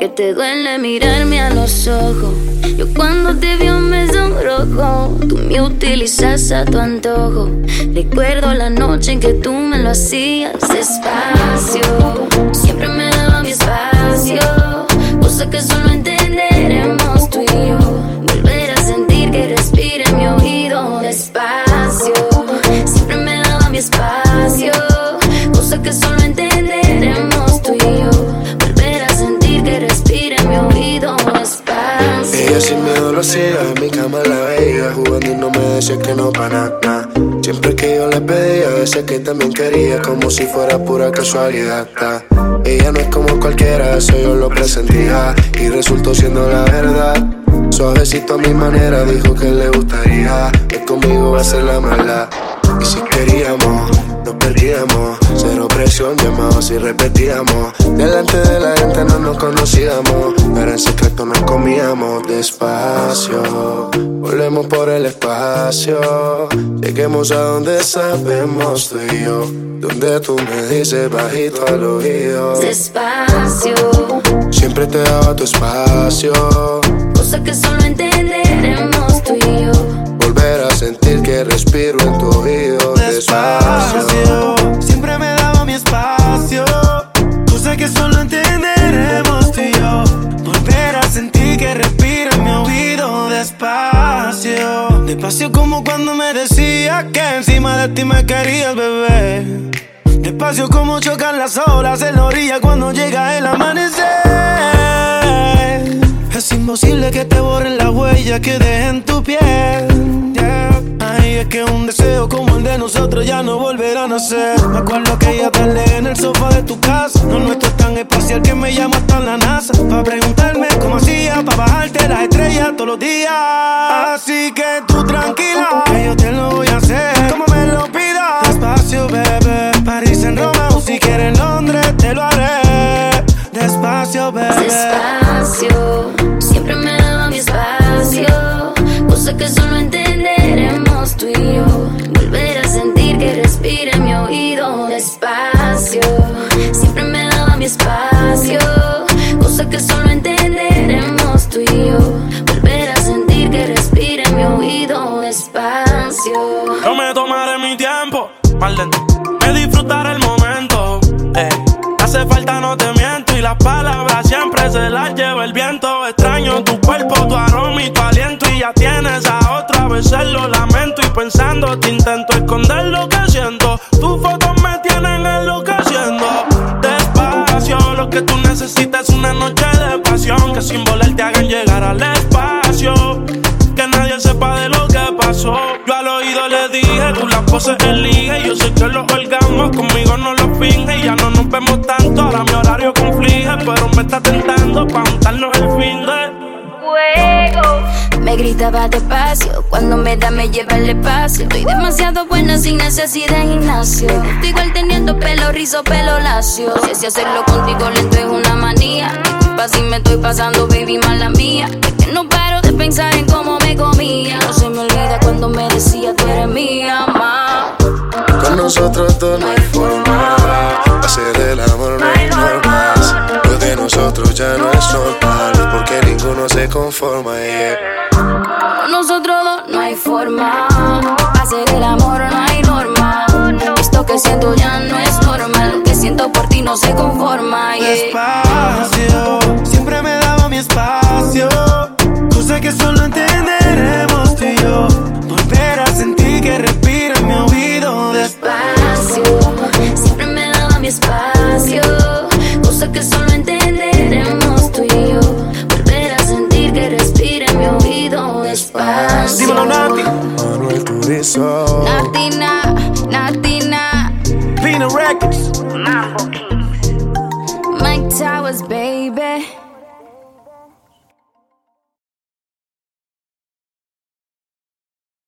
que te duele mirarme a los ojos. Yo cuando te veo me sonrojo. Tú me utilizas a tu antojo. Recuerdo la noche en que tú me lo hacías despacio. Jugando y no me decía que no para nada. Siempre que yo le pedía, decía que también quería Como si fuera pura casualidad. Ta. Ella no es como cualquiera, eso yo lo presentía. Y resultó siendo la verdad. Suavecito a mi manera, dijo que le gustaría. Que conmigo va a ser la mala. Y si queríamos, nos perdíamos. Cero presión, llamados y repetíamos. Delante de la gente no nos conocíamos. Pero en secreto nos comíamos despacio. Volvemos por el espacio. Lleguemos a donde sabemos tú y yo. Donde tú me dices bajito al oído. Despacio. Siempre te daba tu espacio. Cosa que solo entenderemos tú y yo. Volver a sentir que respiro en tu oído. Despacio Despacio como cuando me decía que encima de ti me querías, bebé. Despacio como chocan las olas en la orilla cuando llega el amanecer. Es imposible que te borren la huella que deje en tu piel. Yeah. Ay, es que un deseo como el de nosotros ya no volverá a nacer. Me acuerdo que ya tarde en el sofá de tu casa. No nuestro es tan espacial que me llama hasta la NASA. Para preguntarme cómo hacía, para bajarte las estrellas todos los días. Así que yo. Volver a sentir que respira en mi oído despacio. Yo me tomaré mi tiempo, mal lento. Me disfrutaré el momento. ey. Hace falta, no te miento. Y las palabras siempre se las lleva el viento. Extraño tu cuerpo, tu aroma y tu aliento. Y ya tienes a otra vez lo lamento. Y pensando, te intento esconder lo que siento. Tus fotos me tienen enloqueciendo. Despacio, lo que tú necesitas es una noche de pasión. Que sin volar te hagan llegar al espacio. Que nadie sepa de lo que pasó. Yo al oído le dije, tú la poses elige. Yo sé que los holgamos, conmigo no lo finge. Ya no nos vemos tanto, ahora mi horario conflige. Pero me está tentando pa' juntarnos el fin de. Me gritaba despacio, cuando me da me lleva el espacio. Estoy demasiado buena sin necesidad de gimnasio. Estoy igual teniendo pelo rizo, pelo lacio. Si hacerlo contigo lento es una manía. Si me estoy pasando, baby, mala mía. Es que no paro de pensar en cómo me comía. No se me olvida cuando me decía tú eres mía, ma. Con nosotros dos no hay forma Hacer el amor no hay normas Lo de nosotros ya no es normal Porque ninguno se conforma yeah. Con nosotros dos no hay forma. Hacer el amor no hay norma. Esto que siento ya no es normal. Lo que siento por ti no se conforma. yeah. Despacio. Dímelo, Nati. Manuel Turizo Natina, Natina, Pina Records. Mike Towers, baby.